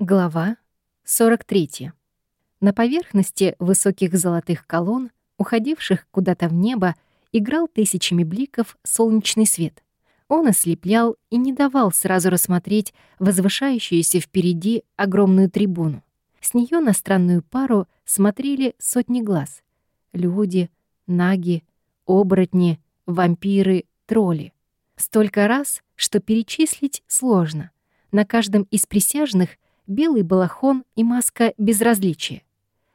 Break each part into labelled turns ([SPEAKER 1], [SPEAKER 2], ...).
[SPEAKER 1] Глава 43. На поверхности высоких золотых колонн, уходивших куда-то в небо, играл тысячами бликов солнечный свет. Он ослеплял и не давал сразу рассмотреть возвышающуюся впереди огромную трибуну. С нее на странную пару смотрели сотни глаз. Люди, наги, оборотни, вампиры, тролли. Столько раз, что перечислить сложно. На каждом из присяжных — белый балахон и маска безразличия.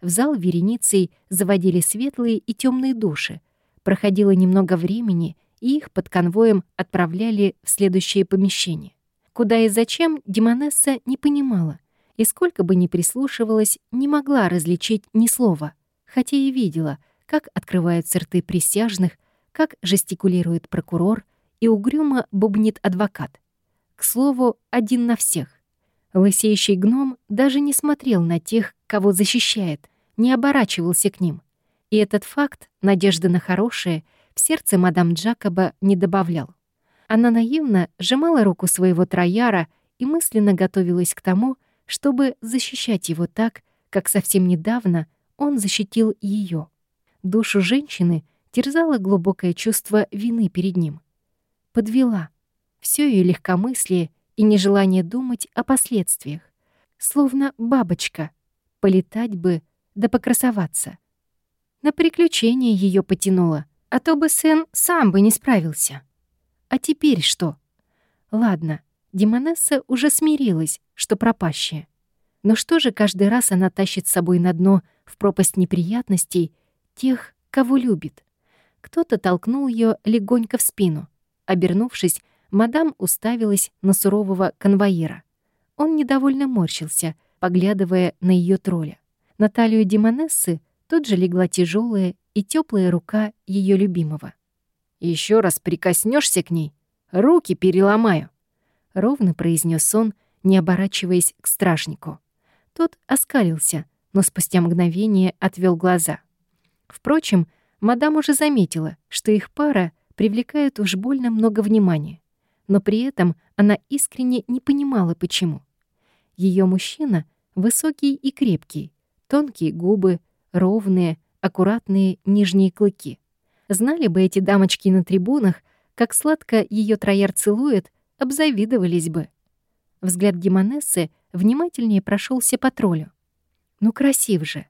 [SPEAKER 1] В зал вереницей заводили светлые и темные души. Проходило немного времени, и их под конвоем отправляли в следующее помещение. Куда и зачем Демонесса не понимала, и сколько бы ни прислушивалась, не могла различить ни слова, хотя и видела, как открываются рты присяжных, как жестикулирует прокурор и угрюмо бубнит адвокат. К слову, один на всех. Лысеющий гном даже не смотрел на тех, кого защищает, не оборачивался к ним. И этот факт, надежды на хорошее, в сердце мадам Джакоба не добавлял. Она наивно сжимала руку своего трояра и мысленно готовилась к тому, чтобы защищать его так, как совсем недавно он защитил ее. Душу женщины терзало глубокое чувство вины перед ним. Подвела. Все ее легкомыслие и нежелание думать о последствиях. Словно бабочка. Полетать бы, да покрасоваться. На приключение ее потянуло, а то бы сын сам бы не справился. А теперь что? Ладно, Демонесса уже смирилась, что пропащая. Но что же каждый раз она тащит с собой на дно в пропасть неприятностей тех, кого любит? Кто-то толкнул ее легонько в спину. Обернувшись, Мадам уставилась на сурового конвоира. Он недовольно морщился, поглядывая на ее тролля. На талию Демонессы тут же легла тяжелая и теплая рука ее любимого. Еще раз прикоснешься к ней, руки переломаю», — ровно произнес он, не оборачиваясь к стражнику. Тот оскалился, но спустя мгновение отвел глаза. Впрочем, мадам уже заметила, что их пара привлекает уж больно много внимания но при этом она искренне не понимала, почему. Ее мужчина высокий и крепкий, тонкие губы, ровные, аккуратные нижние клыки. Знали бы эти дамочки на трибунах, как сладко ее трояр целует, обзавидовались бы. Взгляд Гимонессы внимательнее прошелся по троллю. Ну красив же.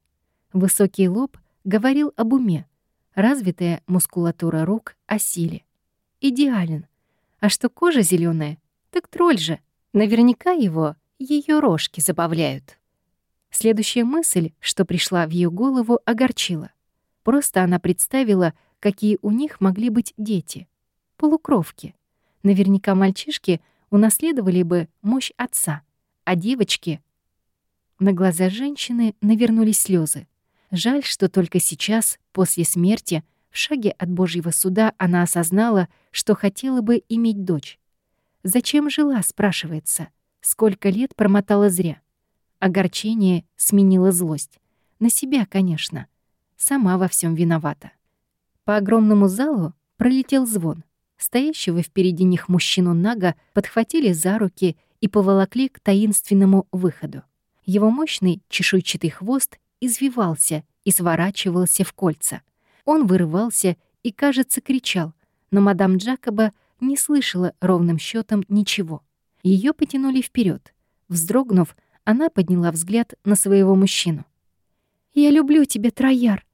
[SPEAKER 1] Высокий лоб говорил об уме, развитая мускулатура рук о силе. Идеален, а что кожа зеленая, так тролль же. Наверняка его ее рожки забавляют. Следующая мысль, что пришла в ее голову, огорчила. Просто она представила, какие у них могли быть дети. Полукровки. Наверняка мальчишки унаследовали бы мощь отца, а девочки... На глаза женщины навернулись слезы. Жаль, что только сейчас, после смерти, шаге от Божьего суда она осознала, что хотела бы иметь дочь. Зачем жила, спрашивается. Сколько лет промотала зря. Огорчение сменило злость. На себя, конечно. Сама во всем виновата. По огромному залу пролетел звон. Стоящего впереди них мужчину Нага подхватили за руки и поволокли к таинственному выходу. Его мощный чешуйчатый хвост извивался и сворачивался в кольца — он вырывался и, кажется, кричал, но мадам Джакоба не слышала ровным счетом ничего. Ее потянули вперед. Вздрогнув, она подняла взгляд на своего мужчину. «Я люблю тебя, Трояр!»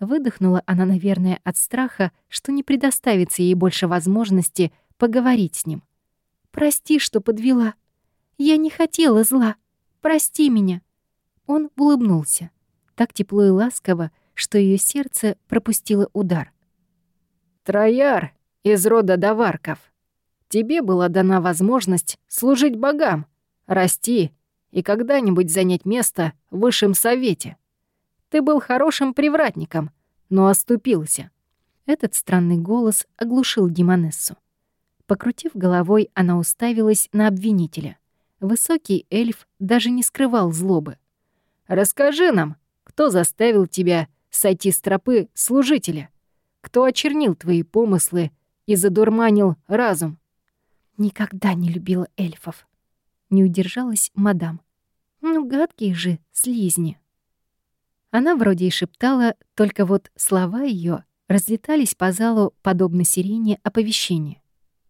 [SPEAKER 1] Выдохнула она, наверное, от страха, что не предоставится ей больше возможности поговорить с ним. «Прости, что подвела. Я не хотела зла. Прости меня». Он улыбнулся. Так тепло и ласково, что ее сердце пропустило удар.
[SPEAKER 2] «Трояр из рода Даварков, тебе была дана возможность служить богам, расти и когда-нибудь занять место в высшем совете. Ты был хорошим привратником, но оступился».
[SPEAKER 1] Этот странный голос оглушил Димонессу. Покрутив головой, она уставилась на обвинителя. Высокий эльф даже не скрывал злобы.
[SPEAKER 2] «Расскажи нам, кто заставил тебя сойти с тропы служителя? Кто очернил твои помыслы и задурманил разум?»
[SPEAKER 1] «Никогда не любила эльфов», — не удержалась мадам. Ну, гадкие же слизни. Она вроде и шептала, только вот слова ее разлетались по залу подобно сирене оповещения.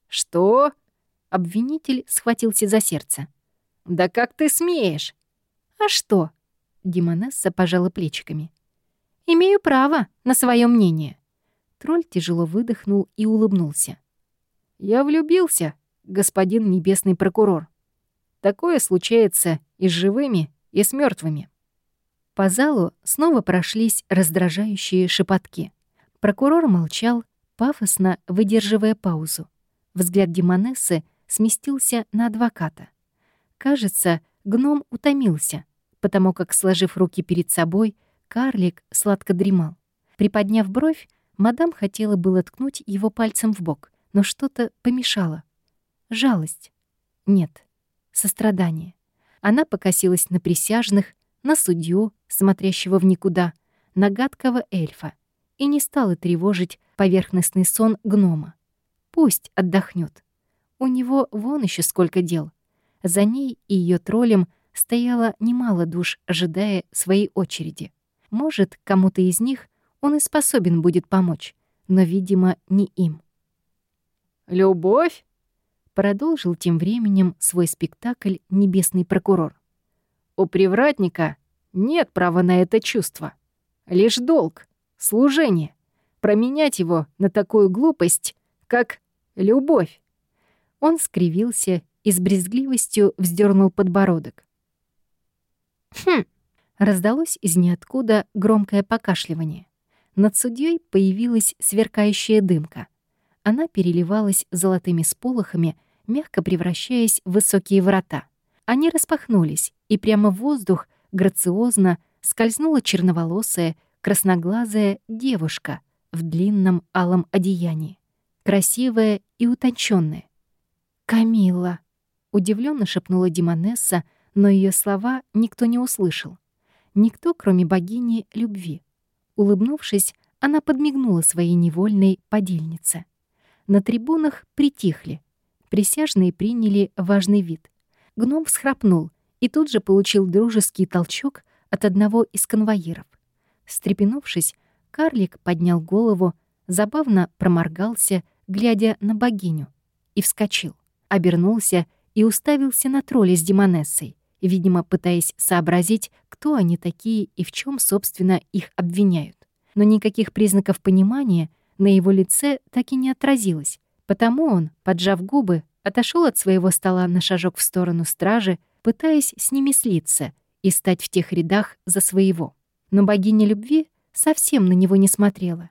[SPEAKER 2] «Что?»
[SPEAKER 1] — обвинитель схватился за сердце.
[SPEAKER 2] «Да как ты смеешь?»
[SPEAKER 1] «А что?» — Димонесса пожала плечиками. «Имею право на свое мнение». Тролль тяжело выдохнул и улыбнулся.
[SPEAKER 2] «Я влюбился, господин небесный прокурор. Такое случается и с живыми, и с мертвыми.
[SPEAKER 1] По залу снова прошлись раздражающие шепотки. Прокурор молчал, пафосно выдерживая паузу. Взгляд Демонессы сместился на адвоката. Кажется, гном утомился, потому как, сложив руки перед собой, карлик сладко дремал. Приподняв бровь, мадам хотела было ткнуть его пальцем в бок, но что-то помешало. Жалость. Нет. Сострадание. Она покосилась на присяжных, на судью, смотрящего в никуда, на гадкого эльфа, и не стала тревожить поверхностный сон гнома. Пусть отдохнет. У него вон еще сколько дел. За ней и ее троллем стояло немало душ, ожидая своей очереди. Может, кому-то из них он и способен будет помочь, но, видимо, не им.
[SPEAKER 2] «Любовь?»
[SPEAKER 1] Продолжил тем временем свой спектакль небесный прокурор.
[SPEAKER 2] У привратника нет права на это чувство. Лишь долг, служение. Променять его на такую глупость, как любовь.
[SPEAKER 1] Он скривился и с брезгливостью вздернул подбородок. «Хм!» — раздалось из ниоткуда громкое покашливание. Над судьей появилась сверкающая дымка. Она переливалась золотыми сполохами, мягко превращаясь в высокие врата. Они распахнулись, и прямо в воздух грациозно скользнула черноволосая, красноглазая девушка в длинном алом одеянии, красивая и утонченная. «Камилла!» — удивленно шепнула Димонесса, но ее слова никто не услышал. Никто, кроме богини любви. Улыбнувшись, она подмигнула своей невольной подельнице. На трибунах притихли. Присяжные приняли важный вид — Гном всхрапнул и тут же получил дружеский толчок от одного из конвоиров. Встрепенувшись, карлик поднял голову, забавно проморгался, глядя на богиню, и вскочил, обернулся и уставился на тролля с демонессой, видимо, пытаясь сообразить, кто они такие и в чем, собственно, их обвиняют. Но никаких признаков понимания на его лице так и не отразилось, потому он, поджав губы, отошел от своего стола на шажок в сторону стражи, пытаясь с ними слиться и стать в тех рядах за своего. Но богиня любви совсем на него не смотрела.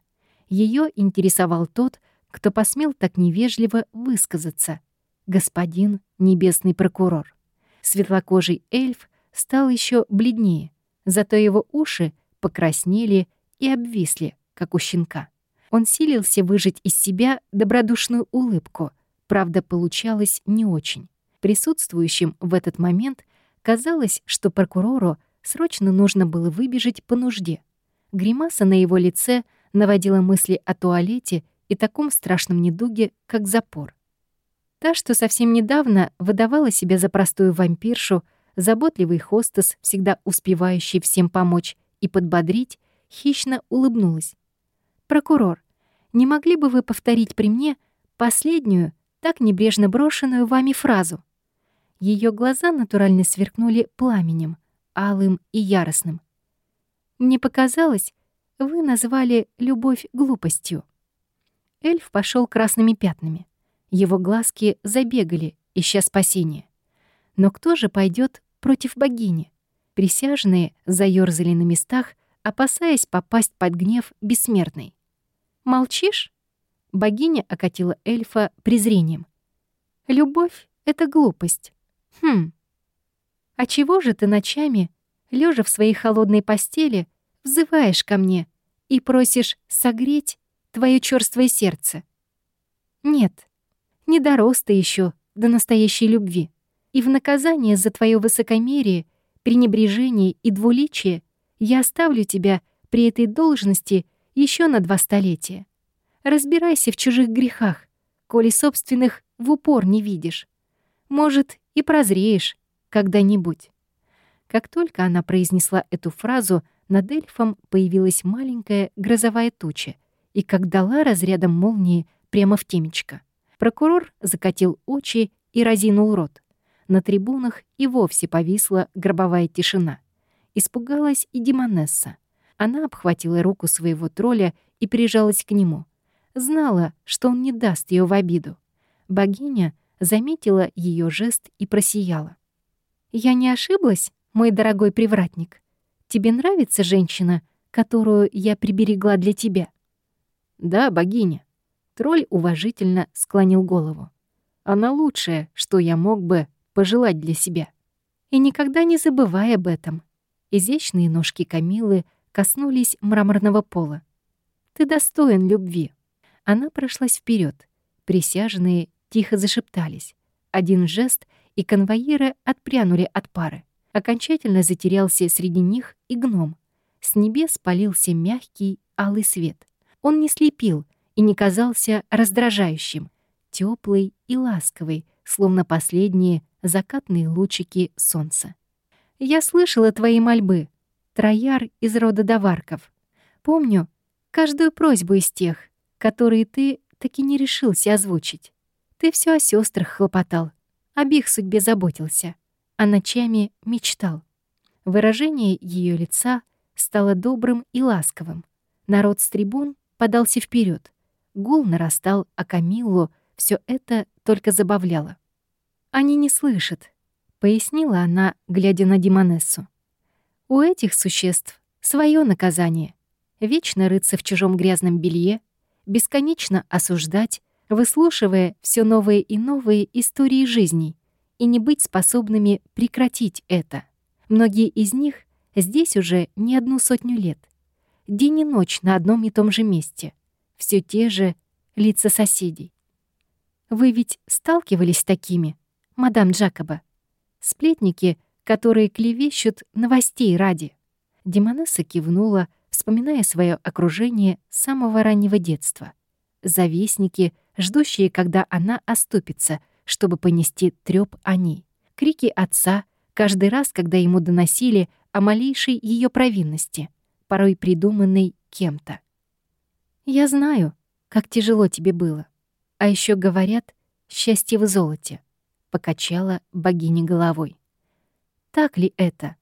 [SPEAKER 1] Ее интересовал тот, кто посмел так невежливо высказаться. Господин небесный прокурор. Светлокожий эльф стал еще бледнее, зато его уши покраснели и обвисли, как у щенка. Он силился выжать из себя добродушную улыбку, Правда, получалось не очень. Присутствующим в этот момент казалось, что прокурору срочно нужно было выбежать по нужде. Гримаса на его лице наводила мысли о туалете и таком страшном недуге, как запор. Та, что совсем недавно выдавала себя за простую вампиршу, заботливый хостес, всегда успевающий всем помочь и подбодрить, хищно улыбнулась. «Прокурор, не могли бы вы повторить при мне последнюю так небрежно брошенную вами фразу. Ее глаза натурально сверкнули пламенем, алым и яростным. Мне показалось, вы назвали любовь глупостью. Эльф пошел красными пятнами. Его глазки забегали, ища спасения. Но кто же пойдет против богини? Присяжные заёрзали на местах, опасаясь попасть под гнев бессмертной. «Молчишь?» Богиня окатила эльфа презрением. «Любовь — это глупость. Хм. А чего же ты ночами, лежа в своей холодной постели, взываешь ко мне и просишь согреть твое чёрствое сердце? Нет, не дорос ты еще до настоящей любви. И в наказание за твое высокомерие, пренебрежение и двуличие я оставлю тебя при этой должности еще на два столетия. Разбирайся в чужих грехах, коли собственных в упор не видишь. Может, и прозреешь когда-нибудь. Как только она произнесла эту фразу, над эльфом появилась маленькая грозовая туча и как дала разрядом молнии прямо в темечко. Прокурор закатил очи и разинул рот. На трибунах и вовсе повисла гробовая тишина. Испугалась и Димонесса. Она обхватила руку своего тролля и прижалась к нему. Знала, что он не даст ее в обиду. Богиня заметила ее жест и просияла. «Я не ошиблась, мой дорогой привратник? Тебе нравится женщина, которую я приберегла для тебя?»
[SPEAKER 2] «Да, богиня». Тролль уважительно склонил голову. «Она лучшая, что я мог бы пожелать для себя».
[SPEAKER 1] И никогда не забывай об этом. Изящные ножки Камилы коснулись мраморного пола. Ты достоин любви. Она прошлась вперед. Присяжные тихо зашептались. Один жест, и конвоиры отпрянули от пары. Окончательно затерялся среди них и гном. С небес полился мягкий алый свет. Он не слепил и не казался раздражающим, теплый и ласковый, словно последние закатные лучики солнца. «Я слышала твои мольбы, трояр из рода Даварков. Помню каждую просьбу из тех, которые ты таки не решился озвучить. Ты все о сестрах хлопотал, об их судьбе заботился, а ночами мечтал. Выражение ее лица стало добрым и ласковым. Народ с трибун подался вперед. Гул нарастал, а Камиллу все это только забавляло. «Они не слышат», — пояснила она, глядя на Димонессу. «У этих существ свое наказание. Вечно рыться в чужом грязном белье, бесконечно осуждать, выслушивая все новые и новые истории жизней, и не быть способными прекратить это. Многие из них здесь уже не одну сотню лет. День и ночь на одном и том же месте. Все те же лица соседей. Вы ведь сталкивались с такими, мадам Джакоба? Сплетники, которые клевещут новостей ради. Демонесса кивнула, вспоминая свое окружение с самого раннего детства. Завистники, ждущие, когда она оступится, чтобы понести трёп о ней. Крики отца каждый раз, когда ему доносили о малейшей ее провинности, порой придуманной кем-то. «Я знаю, как тяжело тебе было. А еще говорят, счастье в золоте», — покачала богиня головой. «Так ли это?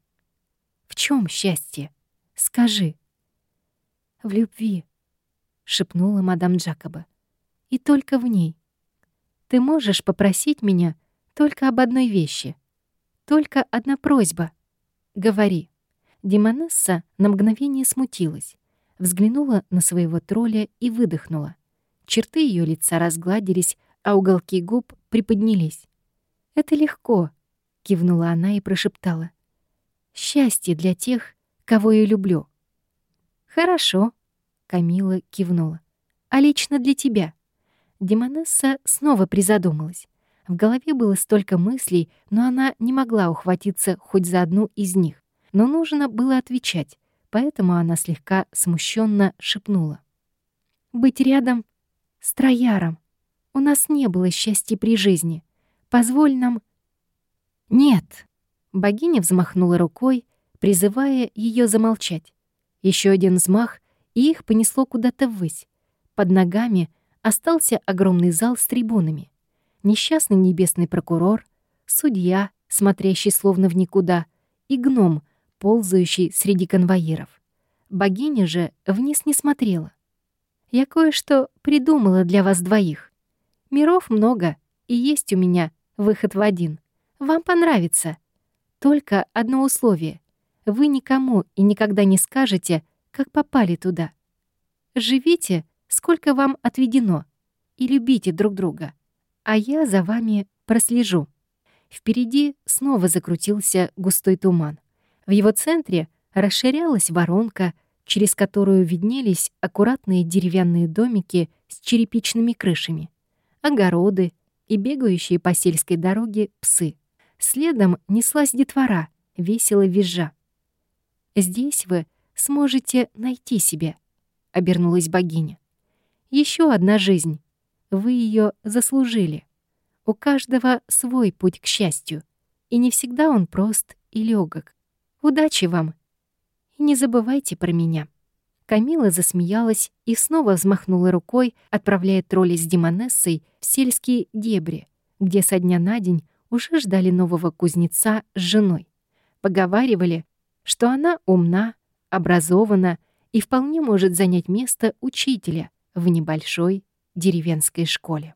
[SPEAKER 1] В чем счастье? Скажи». «В любви», — шепнула мадам Джакоба. «И только в ней. Ты можешь попросить меня только об одной вещи. Только одна просьба. Говори». Демонесса на мгновение смутилась, взглянула на своего тролля и выдохнула. Черты ее лица разгладились, а уголки губ приподнялись. «Это легко», — кивнула она и прошептала. «Счастье для тех, кого я люблю». «Хорошо», — Камила кивнула. «А лично для тебя?» Демонесса снова призадумалась. В голове было столько мыслей, но она не могла ухватиться хоть за одну из них. Но нужно было отвечать, поэтому она слегка смущенно шепнула. «Быть рядом с Трояром. У нас не было счастья при жизни. Позволь нам...» «Нет!» Богиня взмахнула рукой, призывая ее замолчать. Еще один взмах, и их понесло куда-то ввысь. Под ногами остался огромный зал с трибунами. Несчастный небесный прокурор, судья, смотрящий словно в никуда, и гном, ползающий среди конвоиров. Богиня же вниз не смотрела. «Я кое-что придумала для вас двоих. Миров много, и есть у меня выход в один. Вам понравится. Только одно условие. Вы никому и никогда не скажете, как попали туда. Живите, сколько вам отведено, и любите друг друга, а я за вами прослежу». Впереди снова закрутился густой туман. В его центре расширялась воронка, через которую виднелись аккуратные деревянные домики с черепичными крышами, огороды и бегающие по сельской дороге псы. Следом неслась детвора, весело визжа. «Здесь вы сможете найти себя», — обернулась богиня. Еще одна жизнь. Вы ее заслужили. У каждого свой путь к счастью, и не всегда он прост и легок. Удачи вам! И не забывайте про меня». Камила засмеялась и снова взмахнула рукой, отправляя тролли с Демонессой в сельские дебри, где со дня на день уже ждали нового кузнеца с женой. Поговаривали, что она умна, образована и вполне может занять место учителя в небольшой деревенской школе.